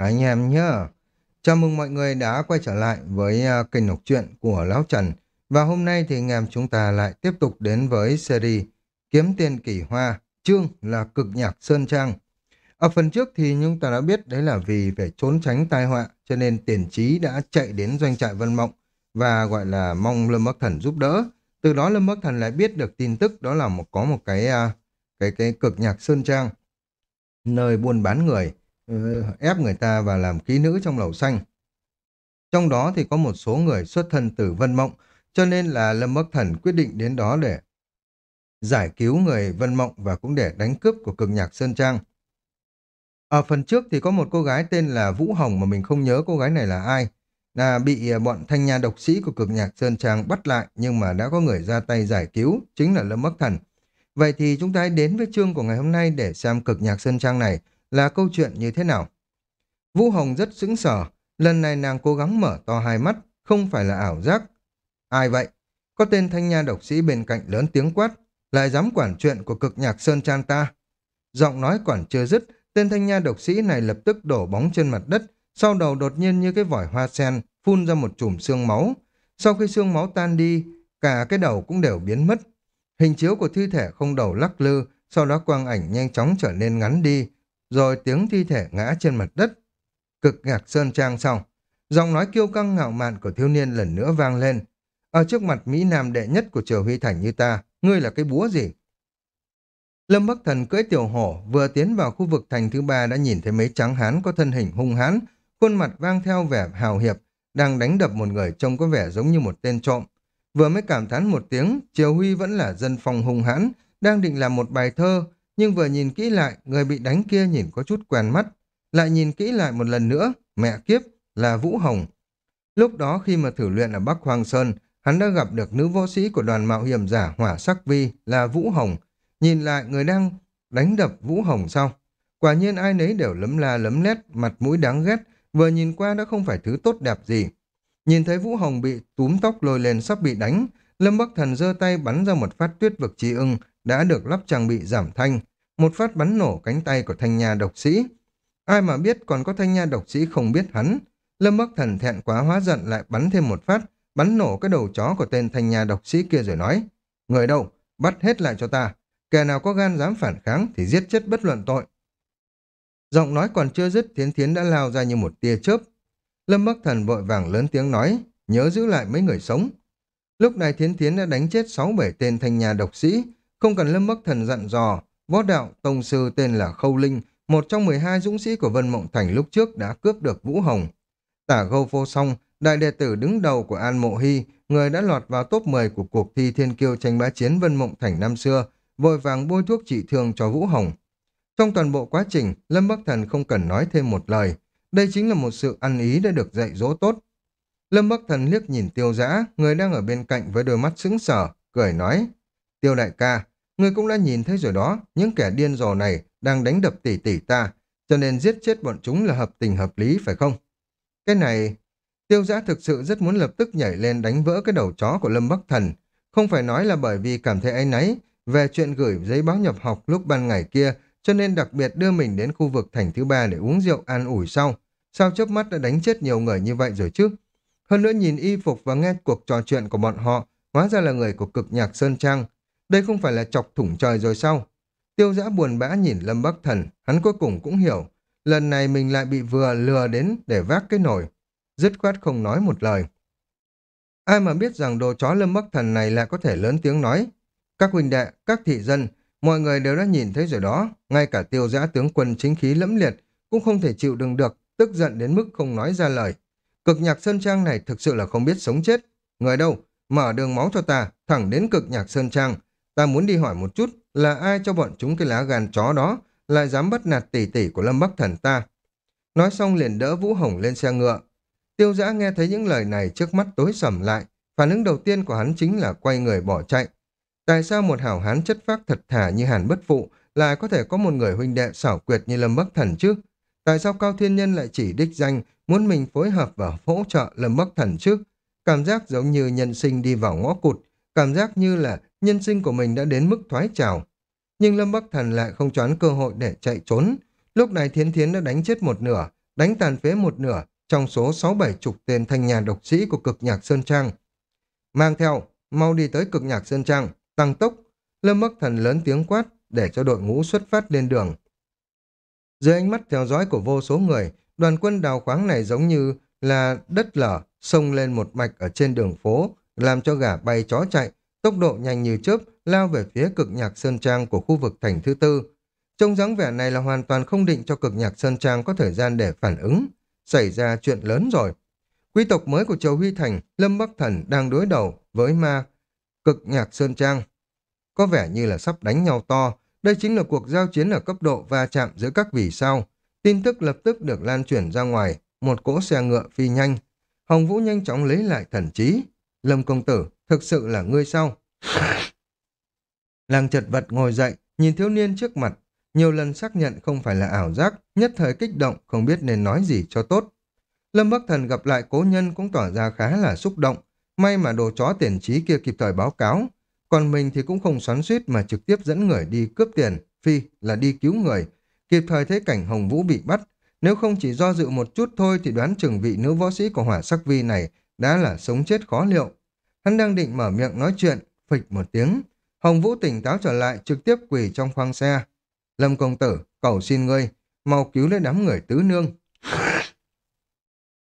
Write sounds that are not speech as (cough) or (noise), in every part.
Anh em nhé, Chào mừng mọi người đã quay trở lại với à, kênh đọc truyện của Lão Trần. Và hôm nay thì anh em chúng ta lại tiếp tục đến với series Kiếm Tiền Kỳ Hoa, chương là Cực Nhạc Sơn Trang. Ở phần trước thì chúng ta đã biết đấy là vì phải trốn tránh tai họa cho nên tiền trí đã chạy đến doanh trại Vân Mộng và gọi là mong Lâm Bắc Thần giúp đỡ. Từ đó Lâm Bắc Thần lại biết được tin tức đó là một có một cái à, cái cái cực nhạc Sơn Trang nơi buôn bán người ép người ta và làm ký nữ trong lầu xanh. Trong đó thì có một số người xuất thân từ Vân Mộng, cho nên là Lâm Bắc Thần quyết định đến đó để giải cứu người Vân Mộng và cũng để đánh cướp của cực nhạc Sơn Trang. Ở phần trước thì có một cô gái tên là Vũ Hồng mà mình không nhớ cô gái này là ai. Là bị à, bọn thanh nha độc sĩ của cực nhạc Sơn Trang bắt lại nhưng mà đã có người ra tay giải cứu, chính là Lâm Bắc Thần. Vậy thì chúng ta hãy đến với chương của ngày hôm nay để xem cực nhạc Sơn Trang này là câu chuyện như thế nào. Vũ Hồng rất sững sờ, lần này nàng cố gắng mở to hai mắt, không phải là ảo giác. Ai vậy? Có tên thanh nha độc sĩ bên cạnh lớn tiếng quát, lại dám quản chuyện của cực nhạc Sơn Trang ta. Giọng nói còn chưa dứt, tên thanh nha độc sĩ này lập tức đổ bóng trên mặt đất, sau đầu đột nhiên như cái vòi hoa sen, phun ra một chùm xương máu. Sau khi xương máu tan đi, cả cái đầu cũng đều biến mất. Hình chiếu của thi thể không đầu lắc lư, sau đó quang ảnh nhanh chóng trở nên ngắn đi, rồi tiếng thi thể ngã trên mặt đất. Cực ngạc sơn trang xong, giọng nói kiêu căng ngạo mạn của thiếu niên lần nữa vang lên. Ở trước mặt Mỹ Nam đệ nhất của Triều Huy Thành như ta, ngươi là cái búa gì? Lâm Bắc Thần cưỡi tiểu hổ vừa tiến vào khu vực thành thứ ba đã nhìn thấy mấy trắng hán có thân hình hung hãn, khuôn mặt vang theo vẻ hào hiệp, đang đánh đập một người trông có vẻ giống như một tên trộm. Vừa mới cảm thán một tiếng, Triều Huy vẫn là dân phong hung hãn, đang định làm một bài thơ, nhưng vừa nhìn kỹ lại, người bị đánh kia nhìn có chút quen mắt. Lại nhìn kỹ lại một lần nữa, mẹ kiếp, là Vũ Hồng. Lúc đó khi mà thử luyện ở Bắc Hoàng Sơn, hắn đã gặp được nữ võ sĩ của đoàn mạo hiểm giả Hỏa Sắc Vi là Vũ Hồng. Nhìn lại người đang đánh đập Vũ Hồng sau. Quả nhiên ai nấy đều lấm la lấm lét, mặt mũi đáng ghét, vừa nhìn qua đã không phải thứ tốt đẹp gì. Nhìn thấy Vũ Hồng bị túm tóc lôi lên sắp bị đánh, Lâm Bắc Thần giơ tay bắn ra một phát tuyết vực trí ưng đã được lắp trang bị giảm thanh, một phát bắn nổ cánh tay của thanh nha độc sĩ. Ai mà biết còn có thanh nha độc sĩ không biết hắn. Lâm Bắc Thần thẹn quá hóa giận lại bắn thêm một phát, bắn nổ cái đầu chó của tên thanh nha độc sĩ kia rồi nói. Người đâu? Bắt hết lại cho ta. Kẻ nào có gan dám phản kháng thì giết chết bất luận tội. Giọng nói còn chưa dứt, Thiến Thiến đã lao ra như một tia chớp. Lâm Bắc Thần vội vàng lớn tiếng nói, nhớ giữ lại mấy người sống. Lúc này Thiến Thiến đã đánh chết sáu bảy tên thanh nhà độc sĩ, không cần Lâm Bắc Thần dặn dò, Võ đạo tông sư tên là Khâu Linh, một trong 12 dũng sĩ của Vân Mộng Thành lúc trước đã cướp được Vũ Hồng. Tả Gâu Vô Song, đại đệ tử đứng đầu của An Mộ Hy, người đã lọt vào top 10 của cuộc thi thiên kiêu tranh bá chiến Vân Mộng Thành năm xưa, vội vàng bôi thuốc trị thương cho Vũ Hồng. Trong toàn bộ quá trình, Lâm Bắc Thần không cần nói thêm một lời. Đây chính là một sự ăn ý đã được dạy dỗ tốt. Lâm Bắc Thần liếc nhìn tiêu giã, người đang ở bên cạnh với đôi mắt sững sờ, cười nói. Tiêu đại ca, Ngươi cũng đã nhìn thấy rồi đó, những kẻ điên rồ này đang đánh đập tỷ tỷ ta, cho nên giết chết bọn chúng là hợp tình hợp lý phải không? Cái này, tiêu giã thực sự rất muốn lập tức nhảy lên đánh vỡ cái đầu chó của Lâm Bắc Thần. Không phải nói là bởi vì cảm thấy áy náy về chuyện gửi giấy báo nhập học lúc ban ngày kia, cho nên đặc biệt đưa mình đến khu vực thành thứ ba để uống rượu an ủi sau. Sao chớp mắt đã đánh chết nhiều người như vậy rồi chứ? Hơn nữa nhìn y phục và nghe cuộc trò chuyện của bọn họ, hóa ra là người của cực nhạc Sơn Trang, đây không phải là chọc thủng trời rồi sao? Tiêu giã buồn bã nhìn Lâm Bắc Thần, hắn cuối cùng cũng hiểu. Lần này mình lại bị vừa lừa đến để vác cái nồi. Dứt khoát không nói một lời. Ai mà biết rằng đồ chó Lâm Bắc Thần này lại có thể lớn tiếng nói. Các huynh đệ, các thị dân, mọi người đều đã nhìn thấy rồi đó. Ngay cả tiêu giã tướng quân chính khí lẫm liệt cũng không thể chịu đựng được, tức giận đến mức không nói ra lời. Cực nhạc Sơn Trang này thực sự là không biết sống chết. Người đâu? Mở đường máu cho ta, thẳng đến cực nhạc Sơn Trang, Ta muốn đi hỏi một chút là ai cho bọn chúng cái lá gan chó đó lại dám bắt nạt tỷ tỷ của Lâm Bắc Thần ta. Nói xong liền đỡ Vũ Hồng lên xe ngựa. Tiêu giã nghe thấy những lời này trước mắt tối sầm lại. Phản ứng đầu tiên của hắn chính là quay người bỏ chạy. Tại sao một hảo hán chất phác thật thà như Hàn Bất Phụ lại có thể có một người huynh đệ xảo quyệt như Lâm Bắc Thần chứ? Tại sao Cao Thiên Nhân lại chỉ đích danh muốn mình phối hợp và hỗ trợ Lâm Bắc Thần chứ? Cảm giác giống như nhân sinh đi vào ngõ cụt, cảm giác như là nhân sinh của mình đã đến mức thoái trào. Nhưng Lâm Bắc Thần lại không choán cơ hội để chạy trốn. Lúc này Thiến Thiến đã đánh chết một nửa, đánh tàn phế một nửa trong số sáu bảy chục tên thanh nhà độc sĩ của cực nhạc Sơn Trang. Mang theo, mau đi tới cực nhạc Sơn Trang, tăng tốc. Lâm Bắc Thần lớn tiếng quát để cho đội ngũ xuất phát lên đường. Dưới ánh mắt theo dõi của vô số người, đoàn quân đào khoáng này giống như là đất lở, sông lên một mạch ở trên đường phố, làm cho gà bay chó chạy, tốc độ nhanh như chớp, lao về phía cực nhạc Sơn Trang của khu vực thành thứ tư. Trông dáng vẻ này là hoàn toàn không định cho cực nhạc Sơn Trang có thời gian để phản ứng. Xảy ra chuyện lớn rồi. Quý tộc mới của Châu Huy Thành, Lâm Bắc Thần đang đối đầu với ma cực nhạc Sơn Trang. Có vẻ như là sắp đánh nhau to. Đây chính là cuộc giao chiến ở cấp độ va chạm giữa các vì sao. Tin tức lập tức được lan truyền ra ngoài. Một cỗ xe ngựa phi nhanh. Hồng Vũ nhanh chóng lấy lại thần trí. Lâm công tử, thực sự là ngươi sao? Làng chật vật ngồi dậy, nhìn thiếu niên trước mặt, nhiều lần xác nhận không phải là ảo giác, nhất thời kích động, không biết nên nói gì cho tốt. Lâm Bắc Thần gặp lại cố nhân cũng tỏ ra khá là xúc động, may mà đồ chó tiền trí kia kịp thời báo cáo, còn mình thì cũng không xoắn suýt mà trực tiếp dẫn người đi cướp tiền, phi là đi cứu người, kịp thời thấy cảnh Hồng Vũ bị bắt, nếu không chỉ do dự một chút thôi thì đoán chừng vị nữ võ sĩ của hỏa sắc vi này đã là sống chết khó liệu. Hắn đang định mở miệng nói chuyện, phịch một tiếng, Hồng Vũ tỉnh táo trở lại trực tiếp quỳ trong khoang xe. Lâm công tử, cầu xin ngươi, mau cứu lấy đám người tứ nương.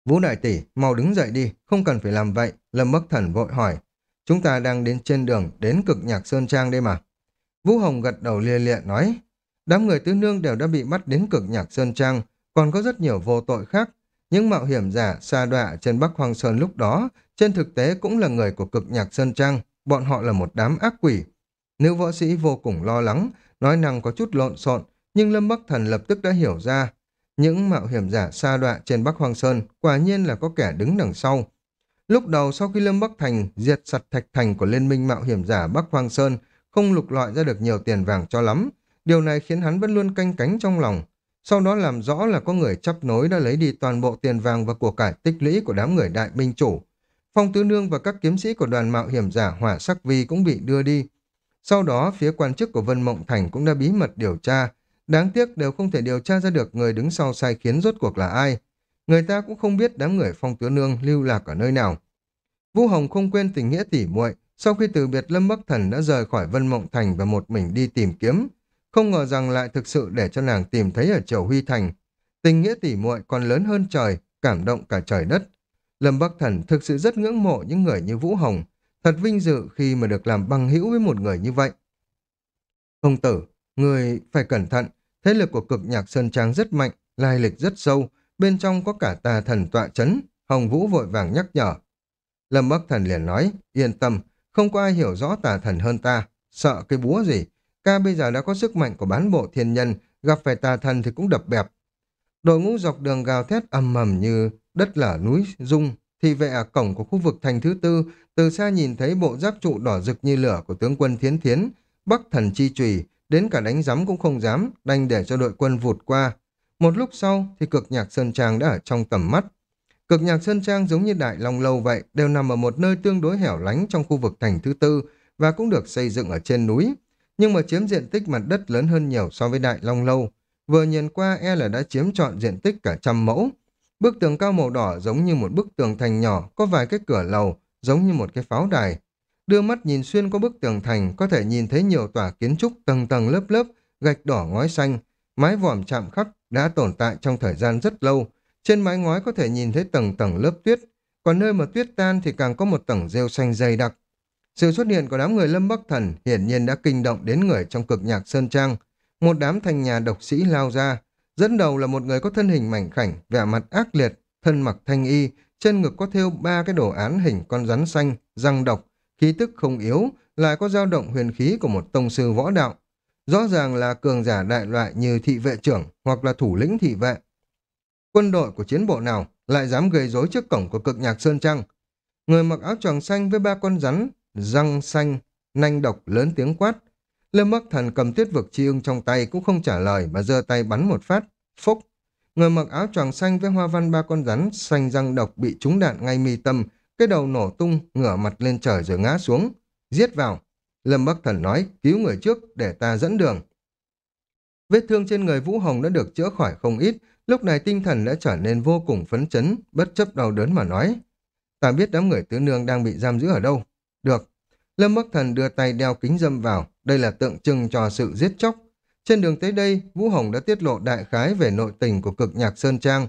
Vũ đại tỷ, mau đứng dậy đi, không cần phải làm vậy. Lâm Bắc Thần vội hỏi. Chúng ta đang đến trên đường, đến cực nhạc Sơn Trang đây mà. Vũ Hồng gật đầu lia lịa nói. Đám người tứ nương đều đã bị bắt đến cực nhạc Sơn Trang, còn có rất nhiều vô tội khác. Những mạo hiểm giả xa đọa trên Bắc Hoàng Sơn lúc đó, trên thực tế cũng là người của cực nhạc Sơn Trang, bọn họ là một đám ác quỷ. Nữ võ sĩ vô cùng lo lắng, nói năng có chút lộn xộn, nhưng Lâm Bắc Thần lập tức đã hiểu ra. Những mạo hiểm giả xa đọa trên Bắc Hoàng Sơn quả nhiên là có kẻ đứng đằng sau. Lúc đầu sau khi Lâm Bắc Thành diệt sạch thạch thành của Liên minh mạo hiểm giả Bắc Hoàng Sơn không lục lọi ra được nhiều tiền vàng cho lắm, điều này khiến hắn vẫn luôn canh cánh trong lòng. Sau đó làm rõ là có người chấp nối đã lấy đi toàn bộ tiền vàng và của cải tích lũy của đám người đại minh chủ. Phong Tứ Nương và các kiếm sĩ của đoàn mạo hiểm giả Hỏa Sắc Vi cũng bị đưa đi. Sau đó, phía quan chức của Vân Mộng Thành cũng đã bí mật điều tra. Đáng tiếc đều không thể điều tra ra được người đứng sau sai khiến rốt cuộc là ai. Người ta cũng không biết đám người Phong Tứ Nương lưu lạc ở nơi nào. Vũ Hồng không quên tình nghĩa tỉ muội sau khi từ biệt Lâm Bắc Thần đã rời khỏi Vân Mộng Thành và một mình đi tìm kiếm. Không ngờ rằng lại thực sự để cho nàng tìm thấy ở Triều Huy Thành. Tình nghĩa tỉ muội còn lớn hơn trời, cảm động cả trời đất. Lâm Bắc Thần thực sự rất ngưỡng mộ những người như Vũ Hồng, thật vinh dự khi mà được làm bằng hữu với một người như vậy. Công tử, người phải cẩn thận, thế lực của cực nhạc Sơn Trang rất mạnh, lai lịch rất sâu, bên trong có cả tà thần tọa chấn, Hồng Vũ vội vàng nhắc nhở. Lâm Bắc Thần liền nói, yên tâm, không có ai hiểu rõ tà thần hơn ta, sợ cái búa gì, ca bây giờ đã có sức mạnh của bán bộ thiên nhân, gặp phải tà thần thì cũng đập bẹp. Đội ngũ dọc đường gào thét ầm ầm như đất lở núi rung, thì vệ ở cổng của khu vực thành thứ tư, từ xa nhìn thấy bộ giáp trụ đỏ rực như lửa của tướng quân Thiến Thiến, bắc thần chi trùy, đến cả đánh giấm cũng không dám, đành để cho đội quân vụt qua. Một lúc sau thì cực nhạc Sơn Trang đã ở trong tầm mắt. Cực nhạc Sơn Trang giống như Đại Long Lâu vậy, đều nằm ở một nơi tương đối hẻo lánh trong khu vực thành thứ tư và cũng được xây dựng ở trên núi. Nhưng mà chiếm diện tích mặt đất lớn hơn nhiều so với Đại Long Lâu. Vừa nhìn qua e là đã chiếm trọn diện tích cả trăm mẫu. Bức tường cao màu đỏ giống như một bức tường thành nhỏ, có vài cái cửa lầu, giống như một cái pháo đài. Đưa mắt nhìn xuyên qua bức tường thành, có thể nhìn thấy nhiều tòa kiến trúc tầng tầng lớp lớp, gạch đỏ ngói xanh, mái vòm chạm khắc đã tồn tại trong thời gian rất lâu. Trên mái ngói có thể nhìn thấy tầng tầng lớp tuyết, còn nơi mà tuyết tan thì càng có một tầng rêu xanh dày đặc. Sự xuất hiện của đám người Lâm Bắc Thần hiển nhiên đã kinh động đến người trong cực nhạc Sơn Trang. Một đám thành nhà độc sĩ lao ra, Dẫn đầu là một người có thân hình mảnh khảnh, vẻ mặt ác liệt, thân mặc thanh y, chân ngực có thêu ba cái đồ án hình con rắn xanh, răng độc, khí tức không yếu, lại có dao động huyền khí của một tông sư võ đạo. Rõ ràng là cường giả đại loại như thị vệ trưởng hoặc là thủ lĩnh thị vệ. Quân đội của chiến bộ nào lại dám gây rối trước cổng của cực nhạc Sơn Trăng? Người mặc áo choàng xanh với ba con rắn, răng xanh, nanh độc lớn tiếng quát, Lâm Bắc Thần cầm tuyết vực chi ưng trong tay cũng không trả lời mà giơ tay bắn một phát. Phúc! Người mặc áo choàng xanh với hoa văn ba con rắn xanh răng độc bị trúng đạn ngay mi tâm, cái đầu nổ tung, ngửa mặt lên trời rồi ngã xuống. Giết vào! Lâm Bắc Thần nói, cứu người trước để ta dẫn đường. Vết thương trên người Vũ Hồng đã được chữa khỏi không ít, Lúc này tinh thần đã trở nên vô cùng phấn chấn, bất chấp đau đớn mà nói. Ta biết đám người tứ nương đang bị giam giữ ở đâu. Lâm Bắc Thần đưa tay đeo kính dâm vào. Đây là tượng trưng cho sự giết chóc. Trên đường tới đây, Vũ Hồng đã tiết lộ đại khái về nội tình của cực nhạc Sơn Trang.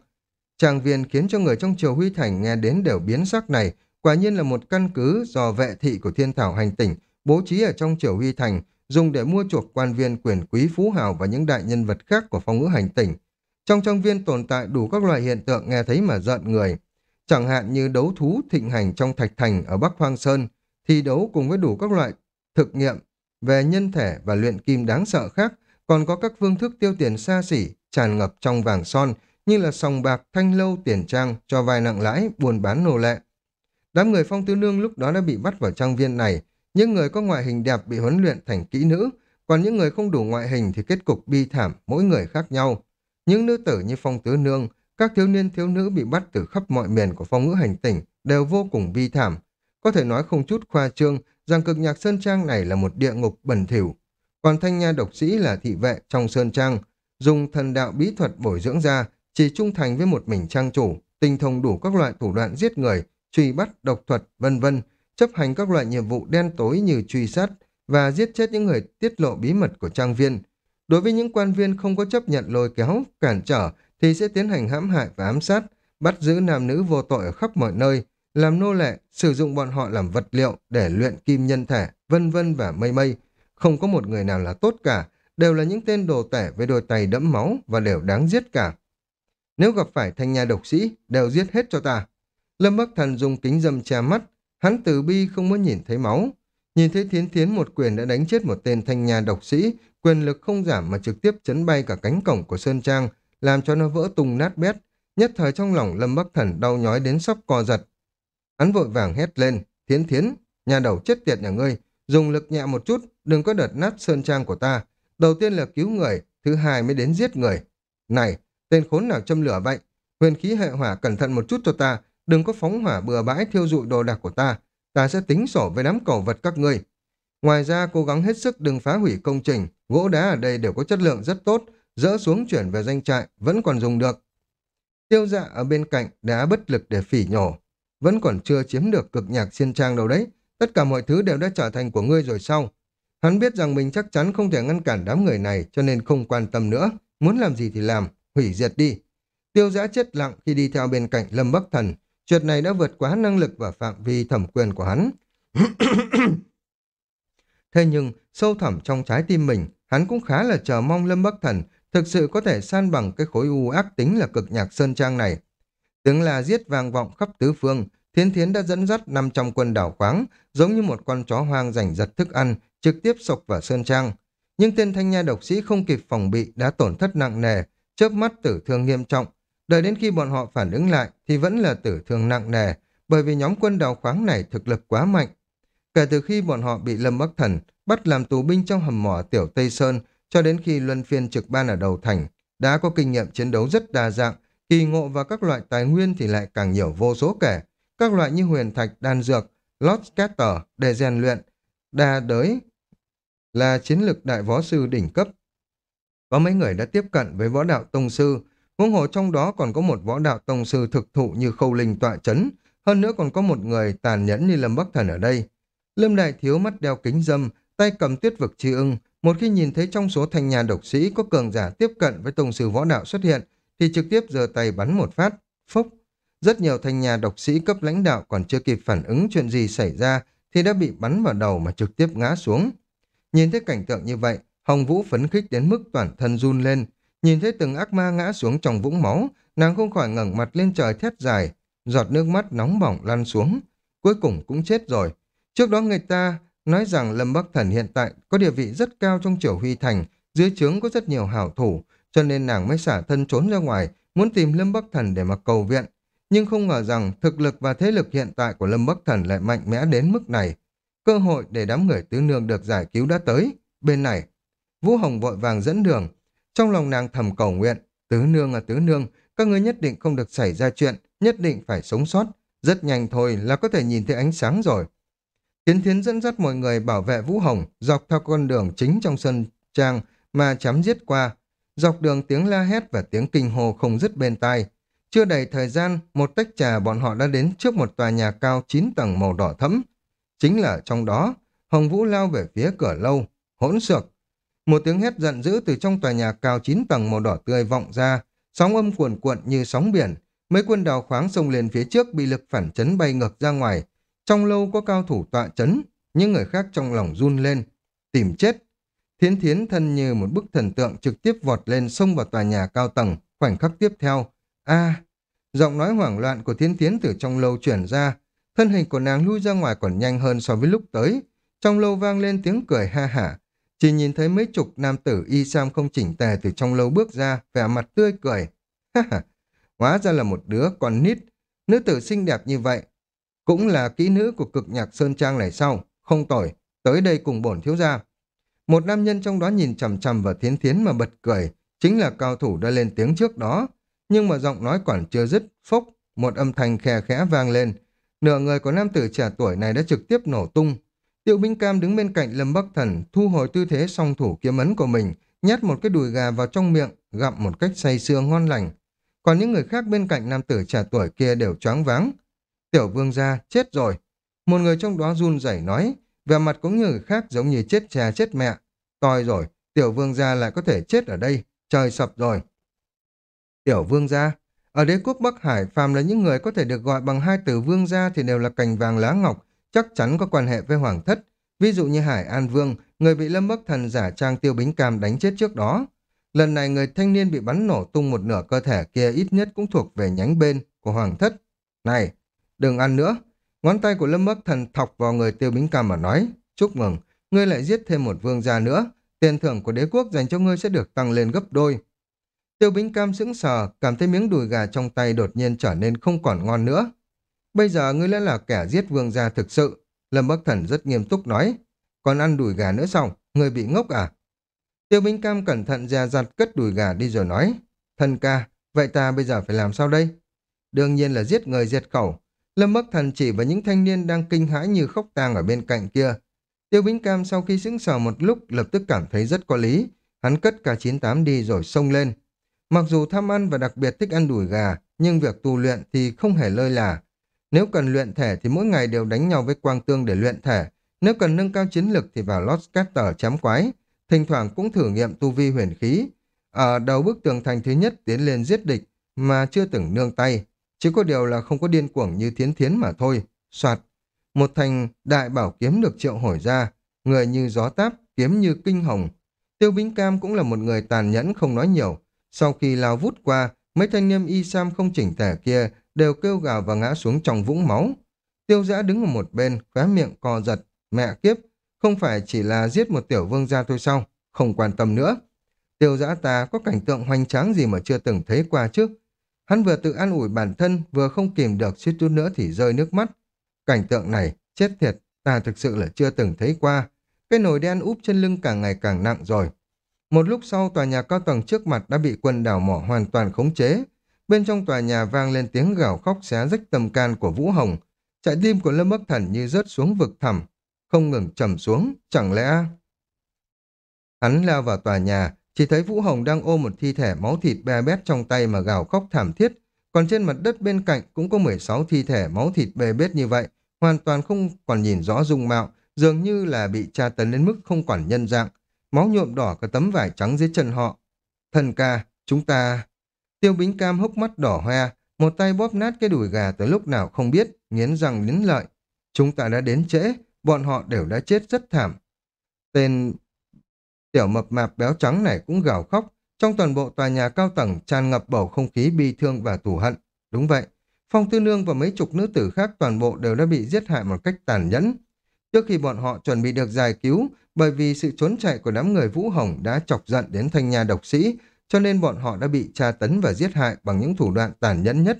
Tràng viên khiến cho người trong triều Huy Thành nghe đến đều biến sắc này, quả nhiên là một căn cứ do vệ thị của thiên thảo hành tỉnh bố trí ở trong triều Huy Thành, dùng để mua chuộc quan viên quyền quý phú hào và những đại nhân vật khác của phong ngữ hành tỉnh. Trong trang viên tồn tại đủ các loại hiện tượng nghe thấy mà giận người. Chẳng hạn như đấu thú thịnh hành trong Thạch Thành ở Bắc Hoang Sơn, thi đấu cùng với đủ các loại thực nghiệm về nhân thể và luyện kim đáng sợ khác, còn có các phương thức tiêu tiền xa xỉ, tràn ngập trong vàng son, như là sòng bạc, thanh lâu, tiền trang, cho vay nặng lãi, buôn bán nô lệ. Đám người phong tứ nương lúc đó đã bị bắt vào trang viên này, những người có ngoại hình đẹp bị huấn luyện thành kỹ nữ, còn những người không đủ ngoại hình thì kết cục bi thảm, mỗi người khác nhau. Những nữ tử như phong tứ nương, các thiếu niên thiếu nữ bị bắt từ khắp mọi miền của phong ngữ hành tỉnh đều vô cùng bi thảm. Có thể nói không chút khoa trương rằng cực nhạc Sơn Trang này là một địa ngục bẩn thỉu. Còn thanh nha độc sĩ là thị vệ trong Sơn Trang, dùng thần đạo bí thuật bồi dưỡng ra, chỉ trung thành với một mình trang chủ, tinh thông đủ các loại thủ đoạn giết người, truy bắt, độc thuật, vân vân chấp hành các loại nhiệm vụ đen tối như truy sát và giết chết những người tiết lộ bí mật của trang viên. Đối với những quan viên không có chấp nhận lôi kéo, cản trở thì sẽ tiến hành hãm hại và ám sát, bắt giữ nam nữ vô tội ở khắp mọi nơi, làm nô lệ, sử dụng bọn họ làm vật liệu để luyện kim nhân thể, vân vân và mây mây. Không có một người nào là tốt cả, đều là những tên đồ tể với đôi tay đẫm máu và đều đáng giết cả. Nếu gặp phải thanh nhà độc sĩ, đều giết hết cho ta. Lâm Bắc Thần dùng kính dâm che mắt, Hắn từ bi không muốn nhìn thấy máu. Nhìn thấy thiến thiến một quyền đã đánh chết một tên thanh nhà độc sĩ, quyền lực không giảm mà trực tiếp chấn bay cả cánh cổng của Sơn Trang, làm cho nó vỡ tung nát bét. Nhất thời trong lòng Lâm Bắc Thần đau nhói đến sắp co giật. Hắn vội vàng hét lên, thiến thiến, nhà đầu chết tiệt nhà ngươi, dùng lực nhẹ một chút, đừng có đợt nát Sơn Trang của ta. Đầu tiên là cứu người, thứ hai mới đến giết người. Này, tên khốn nào châm lửa vậy? Huyền khí hệ hỏa cẩn thận một chút cho ta, đừng có phóng hỏa bừa bãi thiêu dụi đồ đạc của ta, ta sẽ tính sổ với đám cầu vật các ngươi. Ngoài ra cố gắng hết sức đừng phá hủy công trình, gỗ đá ở đây đều có chất lượng rất tốt, dỡ xuống chuyển về danh trại, vẫn còn dùng được. Tiêu dạ ở bên cạnh đã bất lực để phỉ nhổ, vẫn còn chưa chiếm được cực nhạc xiên trang đâu đấy, tất cả mọi thứ đều đã trở thành của ngươi rồi sau. Hắn biết rằng mình chắc chắn không thể ngăn cản đám người này cho nên không quan tâm nữa, muốn làm gì thì làm, hủy diệt đi. Tiêu giã chết lặng khi đi theo bên cạnh Lâm Bắc Thần, Chuyện này đã vượt quá năng lực và phạm vi thẩm quyền của hắn. (coughs) Thế nhưng, sâu thẳm trong trái tim mình, hắn cũng khá là chờ mong Lâm Bắc Thần thực sự có thể san bằng cái khối u ác tính là cực nhạc sơn trang này. Tiếng là giết vang vọng khắp tứ phương, Thiên Thiến đã dẫn dắt 500 quân đảo khoáng, giống như một con chó hoang giành giật thức ăn, trực tiếp sộc vào sơn trang. Nhưng tên thanh nha độc sĩ không kịp phòng bị đã tổn thất nặng nề, chớp mắt tử thương nghiêm trọng, Đợi đến khi bọn họ phản ứng lại thì vẫn là tử thương nặng nề, bởi vì nhóm quân đào khoáng này thực lực quá mạnh. Kể từ khi bọn họ bị Lâm Bắc Thần bắt làm tù binh trong hầm mỏ Tiểu Tây Sơn cho đến khi luân phiên trực ban ở đầu thành, đã có kinh nghiệm chiến đấu rất đa dạng, kỳ ngộ và các loại tài nguyên thì lại càng nhiều vô số kể. Các loại như huyền thạch, đan dược, lót scatter để rèn luyện, đa đới là chiến lược đại võ sư đỉnh cấp. Có mấy người đã tiếp cận với võ đạo tông sư, Huống hồ trong đó còn có một võ đạo tông sư thực thụ như khâu linh tọa chấn, hơn nữa còn có một người tàn nhẫn như Lâm Bắc Thần ở đây. Lâm Đại Thiếu mắt đeo kính dâm, tay cầm tuyết vực chi ưng, một khi nhìn thấy trong số thanh nhà độc sĩ có cường giả tiếp cận với tông sư võ đạo xuất hiện, thì trực tiếp giơ tay bắn một phát, phốc. Rất nhiều thanh nhà độc sĩ cấp lãnh đạo còn chưa kịp phản ứng chuyện gì xảy ra thì đã bị bắn vào đầu mà trực tiếp ngã xuống. Nhìn thấy cảnh tượng như vậy, Hồng Vũ phấn khích đến mức toàn thân run lên, Nhìn thấy từng ác ma ngã xuống trong vũng máu, nàng không khỏi ngẩng mặt lên trời thét dài, giọt nước mắt nóng bỏng lăn xuống. Cuối cùng cũng chết rồi. Trước đó người ta nói rằng Lâm Bắc Thần hiện tại có địa vị rất cao trong triều Huy Thành, dưới trướng có rất nhiều hảo thủ, cho nên nàng mới xả thân trốn ra ngoài, muốn tìm Lâm Bắc Thần để mà cầu viện. Nhưng không ngờ rằng thực lực và thế lực hiện tại của Lâm Bắc Thần lại mạnh mẽ đến mức này. Cơ hội để đám người tứ nương được giải cứu đã tới. Bên này, Vũ Hồng vội vàng dẫn đường, trong lòng nàng thầm cầu nguyện, tứ nương là tứ nương, các ngươi nhất định không được xảy ra chuyện, nhất định phải sống sót. Rất nhanh thôi là có thể nhìn thấy ánh sáng rồi. Kiến thiến dẫn dắt mọi người bảo vệ Vũ Hồng dọc theo con đường chính trong sân trang mà chém giết qua. Dọc đường tiếng la hét và tiếng kinh hồ không dứt bên tai. Chưa đầy thời gian, một tách trà bọn họ đã đến trước một tòa nhà cao 9 tầng màu đỏ thẫm. Chính là trong đó, Hồng Vũ lao về phía cửa lâu, hỗn xược. Một tiếng hét giận dữ từ trong tòa nhà cao 9 tầng màu đỏ tươi vọng ra, sóng âm cuồn cuộn như sóng biển. Mấy quân đào khoáng xông lên phía trước bị lực phản chấn bay ngược ra ngoài. Trong lâu có cao thủ tọa chấn, những người khác trong lòng run lên. Tìm chết. Thiến thiến thân như một bức thần tượng trực tiếp vọt lên xông vào tòa nhà cao tầng. Khoảnh khắc tiếp theo. a Giọng nói hoảng loạn của thiến thiến từ trong lâu chuyển ra. Thân hình của nàng lui ra ngoài còn nhanh hơn so với lúc tới. Trong lâu vang lên tiếng cười ha hả. Chỉ nhìn thấy mấy chục nam tử y sam không chỉnh tề từ trong lâu bước ra, vẻ mặt tươi cười. (laughs) Ha ha, hóa ra là một đứa con nít. Nữ tử xinh đẹp như vậy. Cũng là kỹ nữ của cực nhạc Sơn Trang này sau. Không tồi, tới đây cùng bổn thiếu gia. Một nam nhân trong đó nhìn chằm chằm vào thiến thiến mà bật cười. Chính là cao thủ đã lên tiếng trước đó. Nhưng mà giọng nói còn chưa dứt, phốc, một âm thanh khe khẽ vang lên. Nửa người của nam tử trẻ tuổi này đã trực tiếp nổ tung, Tiêu Binh Cam đứng bên cạnh Lâm Bắc Thần, thu hồi tư thế song thủ kiếm ấn của mình, nhét một cái đùi gà vào trong miệng, gặm một cách say sưa ngon lành. Còn những người khác bên cạnh nam tử trẻ tuổi kia đều choáng váng. Tiểu vương gia, chết rồi. Một người trong đó run rẩy nói, vẻ mặt cũng như người khác giống như chết cha chết mẹ. Toi rồi, tiểu vương gia lại có thể chết ở đây, trời sập rồi. Tiểu vương gia, ở đế quốc Bắc Hải, phàm là những người có thể được gọi bằng hai từ vương gia thì đều là cành vàng lá ngọc, chắc chắn có quan hệ với Hoàng thất. Ví dụ như Hải An Vương, người bị Lâm Bắc Thần giả trang tiêu bính cam đánh chết trước đó. Lần này người thanh niên bị bắn nổ tung một nửa cơ thể kia ít nhất cũng thuộc về nhánh bên của Hoàng thất. Này, đừng ăn nữa. Ngón tay của Lâm Bắc Thần thọc vào người tiêu bính cam mà nói. Chúc mừng, ngươi lại giết thêm một vương gia nữa. Tiền thưởng của đế quốc dành cho ngươi sẽ được tăng lên gấp đôi. Tiêu bính cam sững sờ, cảm thấy miếng đùi gà trong tay đột nhiên trở nên không còn ngon nữa. Bây giờ ngươi lẽ là kẻ giết vương gia thực sự. Lâm Bắc Thần rất nghiêm túc nói. Còn ăn đùi gà nữa xong, ngươi bị ngốc à? Tiêu Bính Cam cẩn thận ra giặt cất đùi gà đi rồi nói. Thần ca, vậy ta bây giờ phải làm sao đây? Đương nhiên là giết người diệt khẩu. Lâm Bắc Thần chỉ vào những thanh niên đang kinh hãi như khóc tang ở bên cạnh kia. Tiêu Bính Cam sau khi sững sờ một lúc lập tức cảm thấy rất có lý. Hắn cất cả 98 đi rồi xông lên. Mặc dù tham ăn và đặc biệt thích ăn đùi gà, nhưng việc tu luyện thì không hề lơi là. Nếu cần luyện thể thì mỗi ngày đều đánh nhau với quang tương để luyện thể. Nếu cần nâng cao chiến lực thì vào Lost Scatter chém quái. Thỉnh thoảng cũng thử nghiệm tu vi huyền khí. Ở đầu bức tường thành thứ nhất tiến lên giết địch mà chưa từng nương tay. Chỉ có điều là không có điên cuồng như thiến thiến mà thôi. Soạt. Một thành đại bảo kiếm được triệu hồi ra. Người như gió táp, kiếm như kinh hồng. Tiêu Bính Cam cũng là một người tàn nhẫn không nói nhiều. Sau khi lao vút qua, mấy thanh niêm y sam không chỉnh tề kia đều kêu gào và ngã xuống trong vũng máu. Tiêu giã đứng ở một bên, khóe miệng co giật, mẹ kiếp, không phải chỉ là giết một tiểu vương gia thôi sao, không quan tâm nữa. Tiêu giã ta có cảnh tượng hoành tráng gì mà chưa từng thấy qua chứ. Hắn vừa tự an ủi bản thân, vừa không kìm được suýt chút nữa thì rơi nước mắt. Cảnh tượng này, chết thiệt, ta thực sự là chưa từng thấy qua. Cái nồi đen úp trên lưng càng ngày càng nặng rồi. Một lúc sau, tòa nhà cao tầng trước mặt đã bị quân đảo mỏ hoàn toàn khống chế, Bên trong tòa nhà vang lên tiếng gào khóc xé rách tâm can của Vũ Hồng. Trái tim của Lâm Bắc Thần như rớt xuống vực thẳm, không ngừng trầm xuống, chẳng lẽ... Hắn lao vào tòa nhà, chỉ thấy Vũ Hồng đang ôm một thi thể máu thịt bè bét trong tay mà gào khóc thảm thiết, còn trên mặt đất bên cạnh cũng có 16 thi thể máu thịt bê bết như vậy, hoàn toàn không còn nhìn rõ dung mạo, dường như là bị tra tấn đến mức không còn nhân dạng, máu nhuộm đỏ cả tấm vải trắng dưới chân họ. Thần ca, chúng ta... Tiêu Bính Cam hốc mắt đỏ hoe, một tay bóp nát cái đùi gà tới lúc nào không biết, nghiến răng nghiến lợi. Chúng ta đã đến trễ, bọn họ đều đã chết rất thảm. Tên tiểu mập mạp béo trắng này cũng gào khóc, trong toàn bộ tòa nhà cao tầng tràn ngập bầu không khí bi thương và tủ hận. Đúng vậy, Phong Tư Nương và mấy chục nữ tử khác toàn bộ đều đã bị giết hại một cách tàn nhẫn. Trước khi bọn họ chuẩn bị được giải cứu, bởi vì sự trốn chạy của đám người Vũ Hồng đã chọc giận đến thanh nhà độc sĩ, cho nên bọn họ đã bị tra tấn và giết hại bằng những thủ đoạn tàn nhẫn nhất.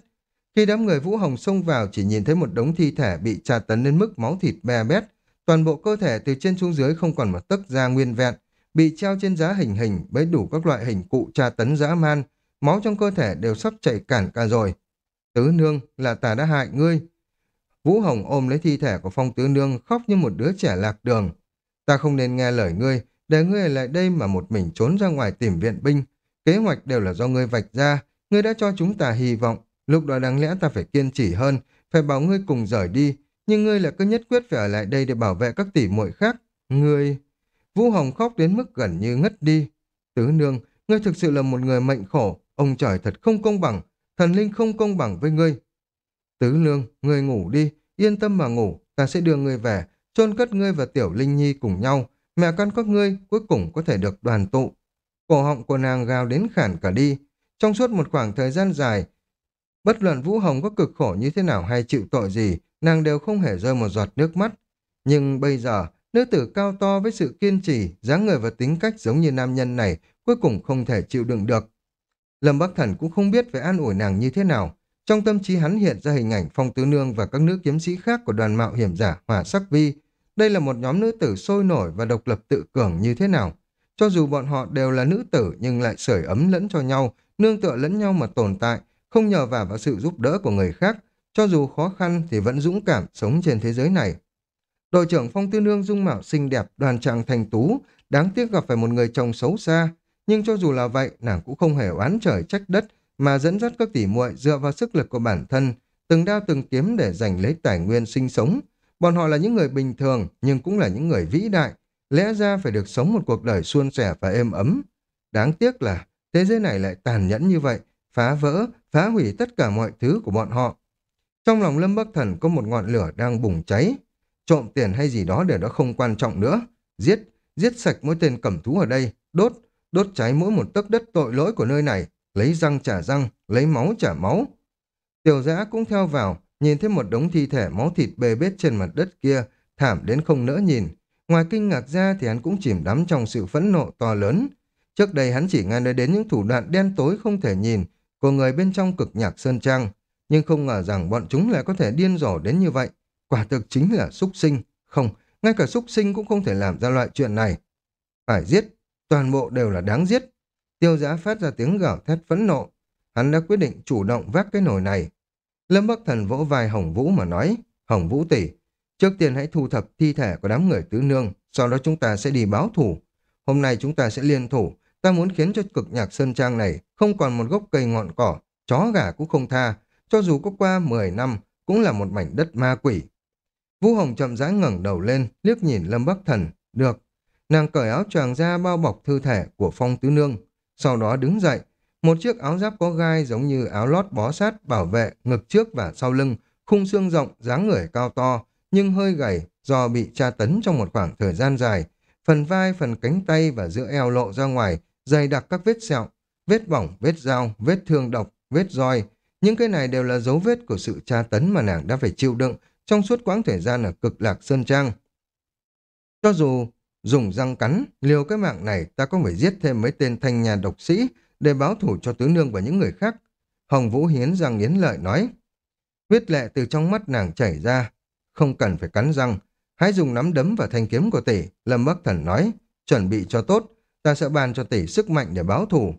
Khi đám người Vũ Hồng xông vào chỉ nhìn thấy một đống thi thể bị tra tấn đến mức máu thịt be bét, toàn bộ cơ thể từ trên xuống dưới không còn một tấc da nguyên vẹn, bị treo trên giá hình hình với đủ các loại hình cụ tra tấn dã man, máu trong cơ thể đều sắp chảy cản cả rồi. Tứ nương là ta đã hại ngươi. Vũ Hồng ôm lấy thi thể của Phong Tứ Nương khóc như một đứa trẻ lạc đường. Ta không nên nghe lời ngươi, để ngươi lại đây mà một mình trốn ra ngoài tìm viện binh, Kế hoạch đều là do ngươi vạch ra, ngươi đã cho chúng ta hy vọng. Lúc đó đáng lẽ ta phải kiên trì hơn, phải bảo ngươi cùng rời đi, nhưng ngươi lại cứ nhất quyết phải ở lại đây để bảo vệ các tỷ muội khác. Ngươi... Vũ Hồng khóc đến mức gần như ngất đi. Tứ nương, ngươi thực sự là một người mệnh khổ, ông trời thật không công bằng, thần linh không công bằng với ngươi. Tứ nương, ngươi ngủ đi, yên tâm mà ngủ, ta sẽ đưa ngươi về, chôn cất ngươi và tiểu linh nhi cùng nhau, mẹ con các ngươi cuối cùng có thể được đoàn tụ. Cổ họng của nàng gào đến khản cả đi. Trong suốt một khoảng thời gian dài, bất luận Vũ Hồng có cực khổ như thế nào hay chịu tội gì, nàng đều không hề rơi một giọt nước mắt. Nhưng bây giờ, nữ tử cao to với sự kiên trì, dáng người và tính cách giống như nam nhân này, cuối cùng không thể chịu đựng được. Lâm Bắc Thần cũng không biết phải an ủi nàng như thế nào. Trong tâm trí hắn hiện ra hình ảnh Phong Tứ Nương và các nữ kiếm sĩ khác của đoàn mạo hiểm giả Hỏa Sắc Vi. Đây là một nhóm nữ tử sôi nổi và độc lập tự cường như thế nào. Cho dù bọn họ đều là nữ tử nhưng lại sưởi ấm lẫn cho nhau, nương tựa lẫn nhau mà tồn tại, không nhờ vào vào sự giúp đỡ của người khác, cho dù khó khăn thì vẫn dũng cảm sống trên thế giới này. Đội trưởng Phong Tư Nương dung mạo xinh đẹp, đoàn trạng thành tú, đáng tiếc gặp phải một người chồng xấu xa. Nhưng cho dù là vậy, nàng cũng không hề oán trời trách đất, mà dẫn dắt các tỷ muội dựa vào sức lực của bản thân, từng đao từng kiếm để giành lấy tài nguyên sinh sống. Bọn họ là những người bình thường, nhưng cũng là những người vĩ đại, lẽ ra phải được sống một cuộc đời suôn sẻ và êm ấm. Đáng tiếc là thế giới này lại tàn nhẫn như vậy, phá vỡ, phá hủy tất cả mọi thứ của bọn họ. Trong lòng Lâm Bắc Thần có một ngọn lửa đang bùng cháy. Trộm tiền hay gì đó đều đã không quan trọng nữa. Giết, giết sạch mỗi tên cẩm thú ở đây, đốt, đốt cháy mỗi một tấc đất tội lỗi của nơi này, lấy răng trả răng, lấy máu trả máu. Tiểu giã cũng theo vào, nhìn thấy một đống thi thể máu thịt bê bết trên mặt đất kia, thảm đến không nỡ nhìn. Ngoài kinh ngạc ra thì hắn cũng chìm đắm trong sự phẫn nộ to lớn. Trước đây hắn chỉ nghe nói đến những thủ đoạn đen tối không thể nhìn của người bên trong cực nhạc Sơn Trang, nhưng không ngờ rằng bọn chúng lại có thể điên rồ đến như vậy. Quả thực chính là súc sinh. Không, ngay cả súc sinh cũng không thể làm ra loại chuyện này. Phải giết, toàn bộ đều là đáng giết. Tiêu giã phát ra tiếng gào thét phẫn nộ. Hắn đã quyết định chủ động vác cái nồi này. Lâm Bắc Thần vỗ vai Hồng Vũ mà nói, Hồng Vũ tỷ, trước tiên hãy thu thập thi thể của đám người tứ nương, sau đó chúng ta sẽ đi báo thủ. Hôm nay chúng ta sẽ liên thủ, ta muốn khiến cho cực nhạc sơn trang này không còn một gốc cây ngọn cỏ, chó gà cũng không tha, cho dù có qua 10 năm, cũng là một mảnh đất ma quỷ. Vũ Hồng chậm rãi ngẩng đầu lên, liếc nhìn Lâm Bắc Thần, được. Nàng cởi áo choàng ra bao bọc thư thể của Phong Tứ Nương, sau đó đứng dậy, một chiếc áo giáp có gai giống như áo lót bó sát bảo vệ ngực trước và sau lưng, khung xương rộng, dáng người cao to, nhưng hơi gầy do bị tra tấn trong một khoảng thời gian dài. Phần vai, phần cánh tay và giữa eo lộ ra ngoài, dày đặc các vết sẹo, vết bỏng, vết dao, vết thương độc, vết roi. Những cái này đều là dấu vết của sự tra tấn mà nàng đã phải chịu đựng trong suốt quãng thời gian ở cực lạc Sơn Trang. Cho dù dùng răng cắn, liều cái mạng này ta có phải giết thêm mấy tên thanh nhà độc sĩ để báo thủ cho tứ nương và những người khác. Hồng Vũ hiến răng nghiến lợi nói. Huyết lệ từ trong mắt nàng chảy ra, không cần phải cắn răng. Hãy dùng nắm đấm và thanh kiếm của tỷ, Lâm Bắc Thần nói, chuẩn bị cho tốt, ta sẽ ban cho tỷ sức mạnh để báo thủ.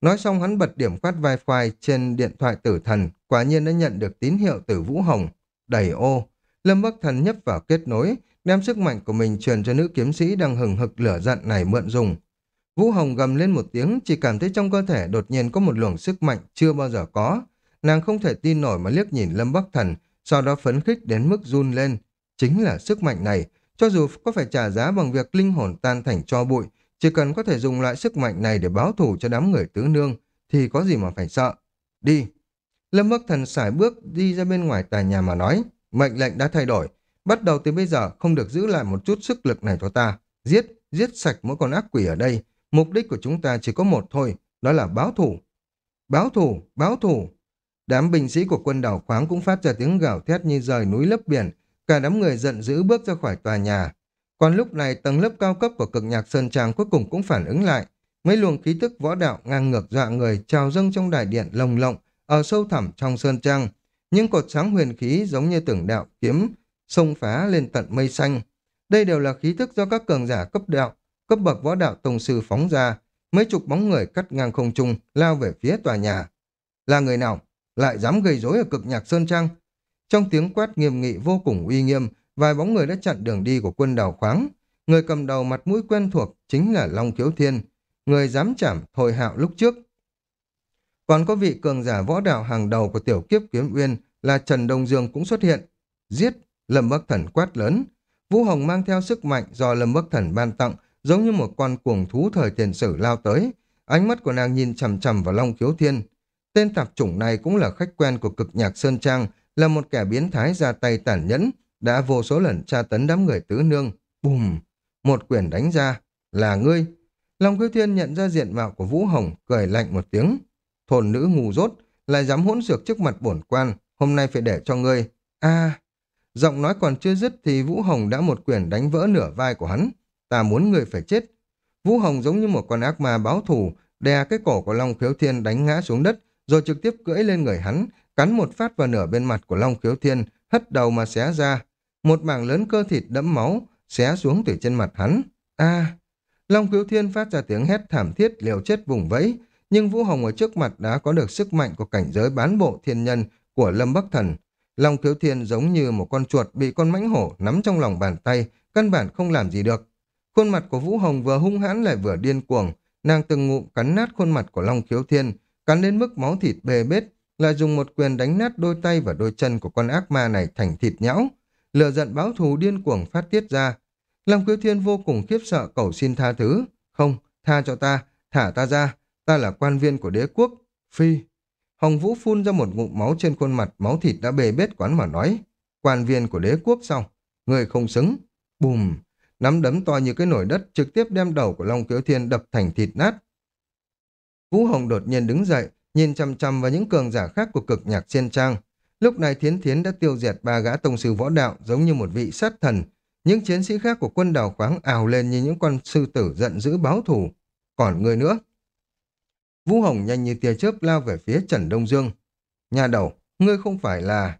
Nói xong hắn bật điểm phát wifi trên điện thoại tử thần, quả nhiên đã nhận được tín hiệu từ Vũ Hồng. Đầy ô, Lâm Bắc Thần nhấp vào kết nối, đem sức mạnh của mình truyền cho nữ kiếm sĩ đang hừng hực lửa giận này mượn dùng. Vũ Hồng gầm lên một tiếng, chỉ cảm thấy trong cơ thể đột nhiên có một luồng sức mạnh chưa bao giờ có. Nàng không thể tin nổi mà liếc nhìn Lâm Bắc Thần, sau đó phấn khích đến mức run lên. Chính là sức mạnh này, cho dù có phải trả giá bằng việc linh hồn tan thành cho bụi, chỉ cần có thể dùng loại sức mạnh này để báo thù cho đám người tứ nương, thì có gì mà phải sợ. Đi. Lâm Bắc Thần xài bước đi ra bên ngoài tòa nhà mà nói, mệnh lệnh đã thay đổi. Bắt đầu từ bây giờ không được giữ lại một chút sức lực này cho ta. Giết, giết sạch mỗi con ác quỷ ở đây. Mục đích của chúng ta chỉ có một thôi, đó là báo thù. Báo thù, báo thù. Đám binh sĩ của quân đảo khoáng cũng phát ra tiếng gào thét như rời núi lấp biển. Cả đám người giận dữ bước ra khỏi tòa nhà. Còn lúc này tầng lớp cao cấp của cực nhạc Sơn Trang cuối cùng cũng phản ứng lại. Mấy luồng khí tức võ đạo ngang ngược dọa người trào dâng trong đại điện lồng lộng ở sâu thẳm trong Sơn Trang. Những cột sáng huyền khí giống như tưởng đạo kiếm xông phá lên tận mây xanh. Đây đều là khí tức do các cường giả cấp đạo, cấp bậc võ đạo tông sư phóng ra. Mấy chục bóng người cắt ngang không trung lao về phía tòa nhà. Là người nào? Lại dám gây rối ở cực nhạc Sơn Trang? Trong tiếng quát nghiêm nghị vô cùng uy nghiêm, vài bóng người đã chặn đường đi của quân đào khoáng. Người cầm đầu mặt mũi quen thuộc chính là Long kiếu Thiên. người dám chảm thôi hạo lúc trước. Còn có vị cường giả võ đạo hàng đầu của tiểu kiếp kiếm uyên là Trần Đông Dương cũng xuất hiện. Giết, Lâm Bắc Thần quát lớn. Vũ Hồng mang theo sức mạnh do Lâm Bắc Thần ban tặng, giống như một con cuồng thú thời tiền sử lao tới. Ánh mắt của nàng nhìn chằm chằm vào Long Khiếu Thiên. Tên tạp chủng này cũng là khách quen của cực nhạc Sơn Trang, là một kẻ biến thái ra tay tàn nhẫn, đã vô số lần tra tấn đám người tứ nương. Bùm! Một quyền đánh ra. Là ngươi. Long Khiếu Thiên nhận ra diện mạo của Vũ Hồng, cười lạnh một tiếng thôn nữ ngu dốt, lại dám hỗn xược trước mặt bổn quan, hôm nay phải để cho ngươi. a Giọng nói còn chưa dứt thì Vũ Hồng đã một quyền đánh vỡ nửa vai của hắn. Ta muốn người phải chết. Vũ Hồng giống như một con ác ma báo thù, đè cái cổ của Long Khiếu Thiên đánh ngã xuống đất, rồi trực tiếp cưỡi lên người hắn, cắn một phát vào nửa bên mặt của Long Khiếu Thiên, hất đầu mà xé ra. Một mảng lớn cơ thịt đẫm máu, xé xuống từ trên mặt hắn. a Long Khiếu Thiên phát ra tiếng hét thảm thiết liều chết vùng vẫy, nhưng Vũ Hồng ở trước mặt đã có được sức mạnh của cảnh giới bán bộ thiên nhân của Lâm Bắc Thần, Long Khiếu Thiên giống như một con chuột bị con mãnh hổ nắm trong lòng bàn tay, căn bản không làm gì được. Khuôn mặt của Vũ Hồng vừa hung hãn lại vừa điên cuồng, nàng từng ngụm cắn nát khuôn mặt của Long Khiếu Thiên, cắn đến mức máu thịt bê bết, lại dùng một quyền đánh nát đôi tay và đôi chân của con ác ma này thành thịt nhão. Lừa giận báo thù điên cuồng phát tiết ra. Long Khiếu Thiên vô cùng khiếp sợ cầu xin tha thứ. Không, tha cho ta, thả ta ra, ta là quan viên của đế quốc. Phi, Hồng Vũ phun ra một ngụm máu trên khuôn mặt, máu thịt đã bề bết quán mà nói. Quan viên của đế quốc sao? Người không xứng. Bùm! Nắm đấm to như cái nồi đất trực tiếp đem đầu của Long Kiếu Thiên đập thành thịt nát. Vũ Hồng đột nhiên đứng dậy, nhìn chăm chăm vào những cường giả khác của cực nhạc trên trang. Lúc này Thiến Thiến đã tiêu diệt ba gã tông sư võ đạo giống như một vị sát thần. Những chiến sĩ khác của quân đào khoáng ào lên như những con sư tử giận dữ báo thù. Còn người nữa, Vũ Hồng nhanh như tia chớp lao về phía Trần Đông Dương. Nhà đầu, ngươi không phải là...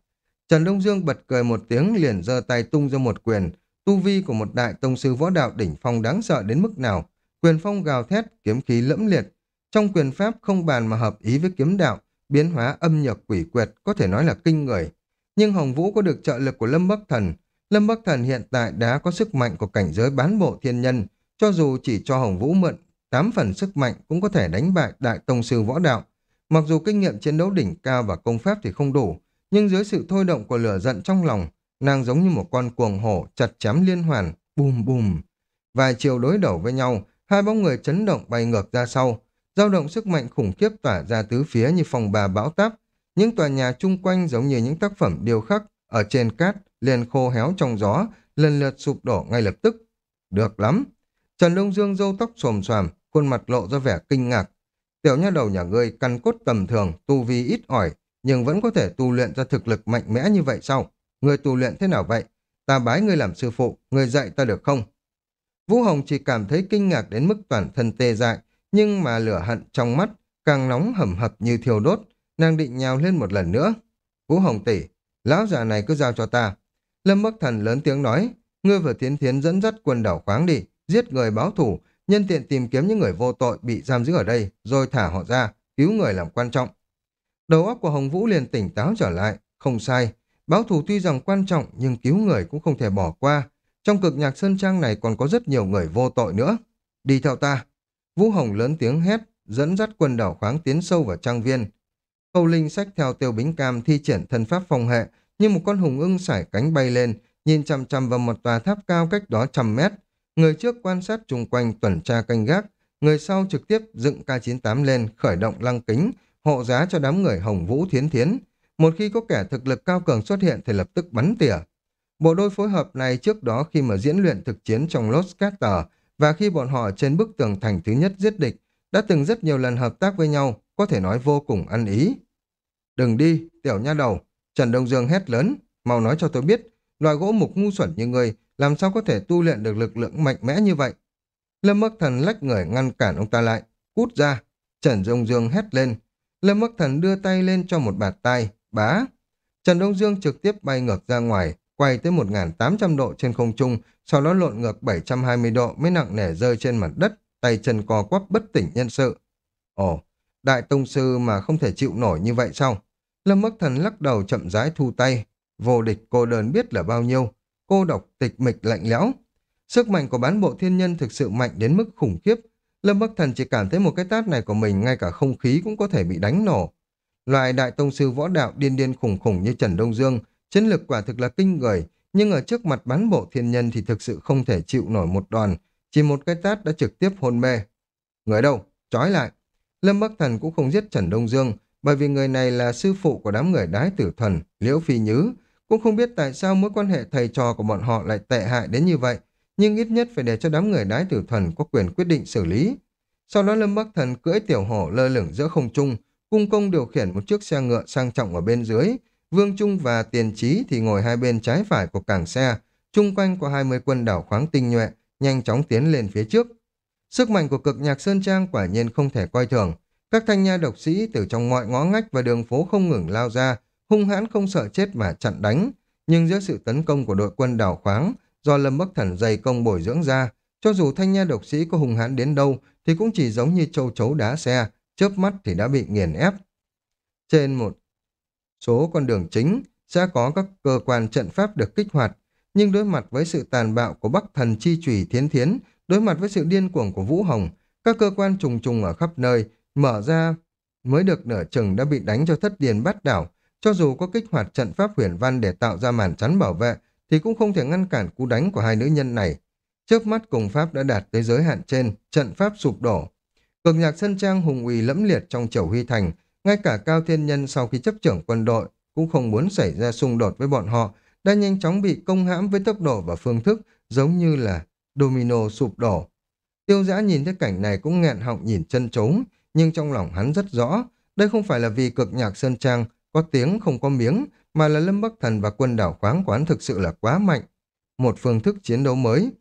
Trần Đông Dương bật cười một tiếng liền giơ tay tung ra một quyền. Tu vi của một đại tông sư võ đạo đỉnh phong đáng sợ đến mức nào. Quyền phong gào thét, kiếm khí lẫm liệt. Trong quyền pháp không bàn mà hợp ý với kiếm đạo, biến hóa âm nhược quỷ quyệt có thể nói là kinh người. Nhưng Hồng Vũ có được trợ lực của Lâm Bắc Thần. Lâm Bắc Thần hiện tại đã có sức mạnh của cảnh giới bán bộ thiên nhân, cho dù chỉ cho Hồng Vũ mượn tám phần sức mạnh cũng có thể đánh bại đại tông sư võ đạo. Mặc dù kinh nghiệm chiến đấu đỉnh cao và công pháp thì không đủ, nhưng dưới sự thôi động của lửa giận trong lòng, nàng giống như một con cuồng hổ chặt chém liên hoàn, bùm bùm. Vài chiều đối đầu với nhau, hai bóng người chấn động bay ngược ra sau, dao động sức mạnh khủng khiếp tỏa ra tứ phía như phòng bà bão táp. Những tòa nhà chung quanh giống như những tác phẩm điêu khắc ở trên cát liền khô héo trong gió, lần lượt sụp đổ ngay lập tức. Được lắm. Trần Đông Dương râu tóc xồm xoàm, khuôn mặt lộ ra vẻ kinh ngạc. Tiểu nha đầu nhà ngươi căn cốt tầm thường, tu vi ít ỏi, nhưng vẫn có thể tu luyện ra thực lực mạnh mẽ như vậy sao? Ngươi tu luyện thế nào vậy? Ta bái ngươi làm sư phụ, ngươi dạy ta được không? Vũ Hồng chỉ cảm thấy kinh ngạc đến mức toàn thân tê dại, nhưng mà lửa hận trong mắt càng nóng hầm hập như thiêu đốt, nàng định nhào lên một lần nữa. Vũ Hồng tỷ, lão già này cứ giao cho ta. Lâm Bắc Thần lớn tiếng nói, ngươi vừa tiến thiến dẫn dắt quân đảo khoáng đi, giết người báo thủ, nhân tiện tìm kiếm những người vô tội bị giam giữ ở đây, rồi thả họ ra, cứu người làm quan trọng. Đầu óc của Hồng Vũ liền tỉnh táo trở lại, không sai. Báo thù tuy rằng quan trọng nhưng cứu người cũng không thể bỏ qua. Trong cực nhạc sơn trang này còn có rất nhiều người vô tội nữa. Đi theo ta. Vũ Hồng lớn tiếng hét, dẫn dắt quân đảo khoáng tiến sâu vào trang viên. Khâu Linh sách theo tiêu bính cam thi triển thân pháp phòng hệ, như một con hùng ưng sải cánh bay lên, nhìn chằm chằm vào một tòa tháp cao cách đó trăm mét, Người trước quan sát chung quanh tuần tra canh gác, người sau trực tiếp dựng K-98 lên, khởi động lăng kính, hộ giá cho đám người Hồng Vũ Thiến Thiến. Một khi có kẻ thực lực cao cường xuất hiện thì lập tức bắn tỉa. Bộ đôi phối hợp này trước đó khi mà diễn luyện thực chiến trong Lost Carter và khi bọn họ trên bức tường thành thứ nhất giết địch, đã từng rất nhiều lần hợp tác với nhau, có thể nói vô cùng ăn ý. Đừng đi, tiểu nha đầu. Trần Đông Dương hét lớn, mau nói cho tôi biết, loài gỗ mục ngu xuẩn như người làm sao có thể tu luyện được lực lượng mạnh mẽ như vậy? Lâm Bắc Thần lách người ngăn cản ông ta lại, cút ra. Trần Đông Dương hét lên. Lâm Bắc Thần đưa tay lên cho một bạt tay, bá. Trần Đông Dương trực tiếp bay ngược ra ngoài, quay tới 1.800 độ trên không trung, sau đó lộn ngược 720 độ mới nặng nề rơi trên mặt đất, tay chân co quắp bất tỉnh nhân sự. Ồ, đại tông sư mà không thể chịu nổi như vậy sao? Lâm Bắc Thần lắc đầu chậm rãi thu tay, vô địch cô đơn biết là bao nhiêu, cô độc, tịch mịch, lạnh lẽo. Sức mạnh của bán bộ thiên nhân thực sự mạnh đến mức khủng khiếp. Lâm Bắc Thần chỉ cảm thấy một cái tát này của mình ngay cả không khí cũng có thể bị đánh nổ. Loại đại tông sư võ đạo điên điên khủng khủng như Trần Đông Dương, chiến lực quả thực là kinh người, nhưng ở trước mặt bán bộ thiên nhân thì thực sự không thể chịu nổi một đòn, chỉ một cái tát đã trực tiếp hôn mê. Người đâu? Trói lại. Lâm Bắc Thần cũng không giết Trần Đông Dương, bởi vì người này là sư phụ của đám người đái tử thần Liễu Phi Nhứ, cũng không biết tại sao mối quan hệ thầy trò của bọn họ lại tệ hại đến như vậy, nhưng ít nhất phải để cho đám người đái tử thần có quyền quyết định xử lý. Sau đó Lâm Bắc Thần cưỡi tiểu hổ lơ lửng giữa không trung, cung công điều khiển một chiếc xe ngựa sang trọng ở bên dưới, Vương Trung và Tiền Trí thì ngồi hai bên trái phải của cảng xe, chung quanh có 20 quân đảo khoáng tinh nhuệ, nhanh chóng tiến lên phía trước. Sức mạnh của cực nhạc Sơn Trang quả nhiên không thể coi thường. Các thanh nha độc sĩ từ trong mọi ngõ ngách và đường phố không ngừng lao ra, hung hãn không sợ chết mà chặn đánh. Nhưng giữa sự tấn công của đội quân đảo khoáng, do Lâm Bắc Thần dày công bồi dưỡng ra, cho dù thanh nha độc sĩ có hung hãn đến đâu thì cũng chỉ giống như châu chấu đá xe, chớp mắt thì đã bị nghiền ép. Trên một số con đường chính sẽ có các cơ quan trận pháp được kích hoạt, nhưng đối mặt với sự tàn bạo của Bắc Thần Chi Trùy Thiến Thiến, đối mặt với sự điên cuồng của Vũ Hồng, các cơ quan trùng trùng ở khắp nơi mở ra mới được nửa chừng đã bị đánh cho thất điền bắt đảo, cho dù có kích hoạt trận pháp huyền văn để tạo ra màn chắn bảo vệ, thì cũng không thể ngăn cản cú đánh của hai nữ nhân này. Trước mắt cùng pháp đã đạt tới giới hạn trên, trận pháp sụp đổ. Cực nhạc sân trang hùng uy lẫm liệt trong chầu huy thành, ngay cả Cao Thiên Nhân sau khi chấp trưởng quân đội cũng không muốn xảy ra xung đột với bọn họ, đã nhanh chóng bị công hãm với tốc độ và phương thức giống như là domino sụp đổ. Tiêu giã nhìn thấy cảnh này cũng nghẹn họng nhìn chân trống, nhưng trong lòng hắn rất rõ, đây không phải là vì cực nhạc Sơn Trang có tiếng không có miếng, mà là Lâm Bắc Thần và quân đảo khoáng quán thực sự là quá mạnh. Một phương thức chiến đấu mới.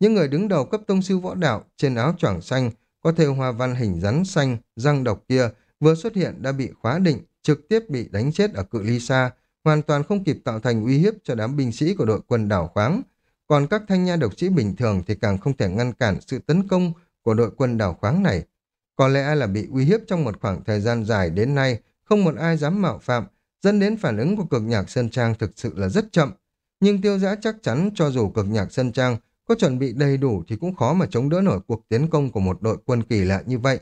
Những người đứng đầu cấp tông sư võ đạo trên áo choàng xanh có thêu hoa văn hình rắn xanh, răng độc kia vừa xuất hiện đã bị khóa định, trực tiếp bị đánh chết ở cự ly xa, hoàn toàn không kịp tạo thành uy hiếp cho đám binh sĩ của đội quân đảo khoáng. Còn các thanh nha độc sĩ bình thường thì càng không thể ngăn cản sự tấn công của đội quân đảo khoáng này. Có lẽ là bị uy hiếp trong một khoảng thời gian dài đến nay, không một ai dám mạo phạm, dẫn đến phản ứng của cực nhạc Sơn Trang thực sự là rất chậm. Nhưng tiêu giã chắc chắn cho dù cực nhạc Sơn Trang có chuẩn bị đầy đủ thì cũng khó mà chống đỡ nổi cuộc tiến công của một đội quân kỳ lạ như vậy.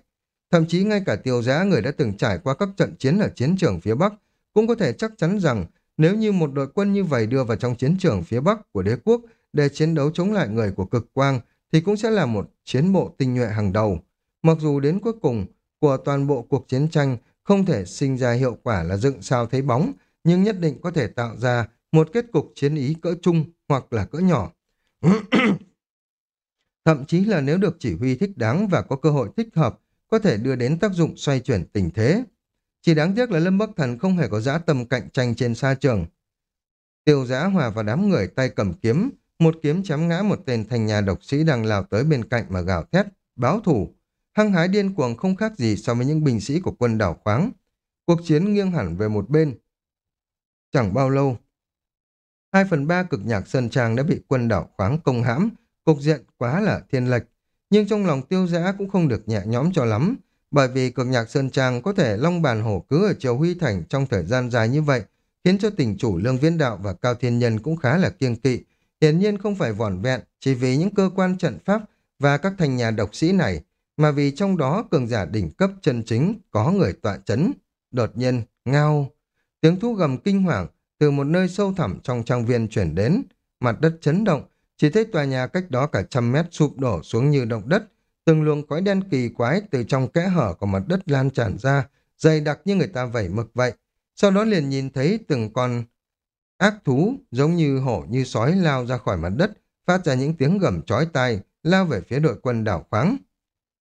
Thậm chí ngay cả tiêu giã người đã từng trải qua các trận chiến ở chiến trường phía Bắc cũng có thể chắc chắn rằng nếu như một đội quân như vậy đưa vào trong chiến trường phía Bắc của đế quốc để chiến đấu chống lại người của cực quang thì cũng sẽ là một chiến bộ tinh nhuệ hàng đầu. Mặc dù đến cuối cùng của toàn bộ cuộc chiến tranh không thể sinh ra hiệu quả là dựng sao thấy bóng, nhưng nhất định có thể tạo ra một kết cục chiến ý cỡ chung hoặc là cỡ nhỏ. (clears throat) Thậm chí là nếu được chỉ huy thích đáng và có cơ hội thích hợp, có thể đưa đến tác dụng xoay chuyển tình thế. Chỉ đáng tiếc là Lâm Bắc Thần không hề có dã tâm cạnh tranh trên xa trường. Tiêu giã hòa vào đám người tay cầm kiếm, một kiếm chém ngã một tên thành nhà độc sĩ đang lao tới bên cạnh mà gào thét, báo thủ. Hăng hái điên cuồng không khác gì so với những binh sĩ của quân đảo khoáng. Cuộc chiến nghiêng hẳn về một bên. Chẳng bao lâu, hai phần ba cực nhạc Sơn Trang đã bị quân đảo khoáng công hãm, cục diện quá là thiên lệch. Nhưng trong lòng tiêu giã cũng không được nhẹ nhõm cho lắm, bởi vì cực nhạc Sơn Trang có thể long bàn hổ cứ ở Triều Huy Thành trong thời gian dài như vậy, khiến cho tỉnh chủ Lương Viễn Đạo và Cao Thiên Nhân cũng khá là kiêng kỵ. Hiển nhiên không phải vỏn vẹn, chỉ vì những cơ quan trận pháp và các thành nhà độc sĩ này, mà vì trong đó cường giả đỉnh cấp chân chính có người tọa chấn. Đột nhiên, ngao, tiếng thú gầm kinh hoàng từ một nơi sâu thẳm trong trang viên chuyển đến, mặt đất chấn động, chỉ thấy tòa nhà cách đó cả trăm mét sụp đổ xuống như động đất, từng luồng khói đen kỳ quái từ trong kẽ hở của mặt đất lan tràn ra, dày đặc như người ta vẩy mực vậy. Sau đó liền nhìn thấy từng con ác thú giống như hổ như sói lao ra khỏi mặt đất, phát ra những tiếng gầm chói tai, lao về phía đội quân đảo khoáng.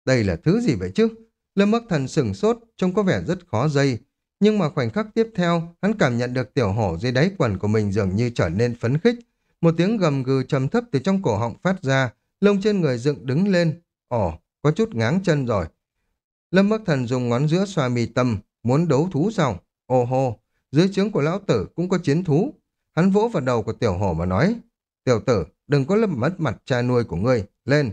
Đây là thứ gì vậy chứ? Lâm Bắc Thần sừng sốt, trông có vẻ rất khó dây. Nhưng mà khoảnh khắc tiếp theo, hắn cảm nhận được tiểu hổ dưới đáy quần của mình dường như trở nên phấn khích. Một tiếng gầm gừ trầm thấp từ trong cổ họng phát ra, lông trên người dựng đứng lên. Ồ, có chút ngáng chân rồi. Lâm Bắc Thần dùng ngón giữa xoa mì tâm, muốn đấu thú sao? Ồ hô, dưới trướng của lão tử cũng có chiến thú. Hắn vỗ vào đầu của tiểu hổ mà nói, tiểu tử, đừng có lâm mất mặt cha nuôi của ngươi, lên.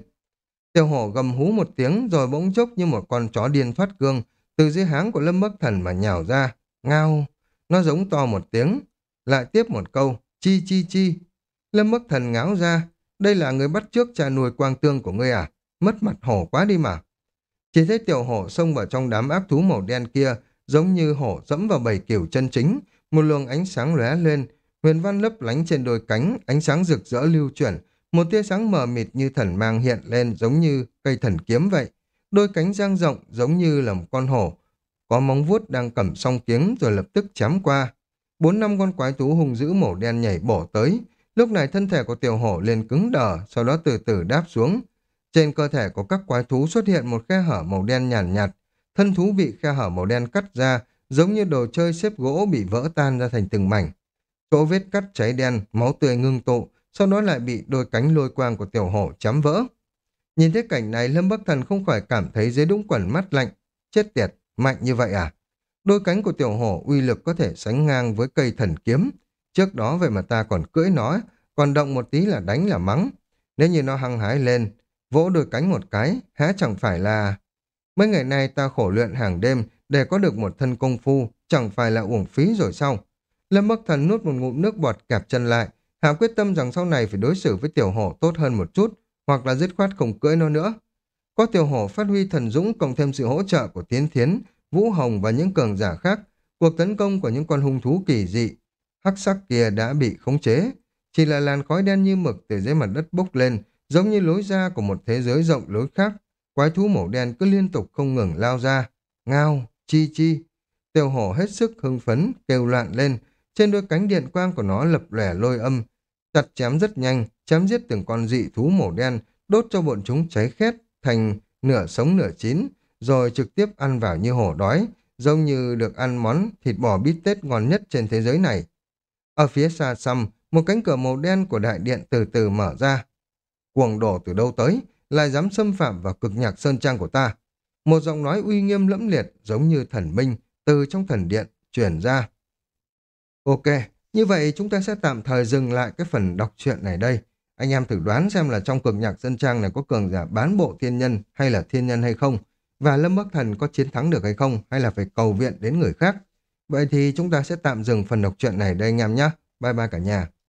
Tiểu hổ gầm hú một tiếng rồi bỗng chốc như một con chó điên thoát cương từ dưới háng của Lâm Bắc Thần mà nhào ra, ngao. Nó giống to một tiếng, lại tiếp một câu, chi chi chi. Lâm Bắc Thần ngáo ra, đây là người bắt trước cha nuôi quang tương của ngươi à? Mất mặt hổ quá đi mà. Chỉ thấy tiểu hổ xông vào trong đám ác thú màu đen kia, giống như hổ dẫm vào bầy kiểu chân chính, một luồng ánh sáng lóe lên, huyền văn lấp lánh trên đôi cánh, ánh sáng rực rỡ lưu chuyển, một tia sáng mờ mịt như thần mang hiện lên giống như cây thần kiếm vậy. Đôi cánh giang rộng giống như là một con hổ, có móng vuốt đang cầm song kiếm rồi lập tức chém qua. Bốn năm con quái thú hung dữ màu đen nhảy bổ tới, lúc này thân thể của tiểu hổ liền cứng đờ, sau đó từ từ đáp xuống. Trên cơ thể của các quái thú xuất hiện một khe hở màu đen nhàn nhạt, nhạt, thân thú bị khe hở màu đen cắt ra, giống như đồ chơi xếp gỗ bị vỡ tan ra thành từng mảnh. Chỗ vết cắt cháy đen, máu tươi ngưng tụ, sau đó lại bị đôi cánh lôi quang của tiểu hổ chấm vỡ. Nhìn thấy cảnh này, Lâm Bắc Thần không khỏi cảm thấy dưới đũng quần mắt lạnh. Chết tiệt, mạnh như vậy à? Đôi cánh của tiểu hổ uy lực có thể sánh ngang với cây thần kiếm. Trước đó vậy mà ta còn cưỡi nó, còn động một tí là đánh là mắng. Nếu như nó hăng hái lên, vỗ đôi cánh một cái, há chẳng phải là... Mấy ngày nay ta khổ luyện hàng đêm để có được một thân công phu, chẳng phải là uổng phí rồi sao? Lâm Bắc Thần nuốt một ngụm nước bọt kẹp chân lại, hạ quyết tâm rằng sau này phải đối xử với tiểu hổ tốt hơn một chút, hoặc là dứt khoát không cưỡi nó nữa. Có tiểu hổ phát huy thần dũng cộng thêm sự hỗ trợ của Tiến Thiến, Vũ Hồng và những cường giả khác, cuộc tấn công của những con hung thú kỳ dị, hắc sắc kia đã bị khống chế. Chỉ là làn khói đen như mực từ dưới mặt đất bốc lên, giống như lối ra của một thế giới rộng lối khác. Quái thú màu đen cứ liên tục không ngừng lao ra. Ngao, chi chi. Tiểu hổ hết sức hưng phấn, kêu loạn lên. Trên đôi cánh điện quang của nó lập lẻ lôi âm. Chặt chém rất nhanh, chém giết từng con dị thú màu đen, đốt cho bọn chúng cháy khét thành nửa sống nửa chín, rồi trực tiếp ăn vào như hổ đói, giống như được ăn món thịt bò bít tết ngon nhất trên thế giới này. Ở phía xa xăm, một cánh cửa màu đen của đại điện từ từ mở ra. Cuồng đổ từ đâu tới, lại dám xâm phạm vào cực nhạc sơn trang của ta. Một giọng nói uy nghiêm lẫm liệt giống như thần minh từ trong thần điện truyền ra. Ok, như vậy chúng ta sẽ tạm thời dừng lại cái phần đọc truyện này đây. Anh em thử đoán xem là trong cường nhạc dân trang này có cường giả bán bộ thiên nhân hay là thiên nhân hay không? Và Lâm Bắc Thần có chiến thắng được hay không? Hay là phải cầu viện đến người khác? Vậy thì chúng ta sẽ tạm dừng phần đọc truyện này đây anh em nhé. Bye bye cả nhà.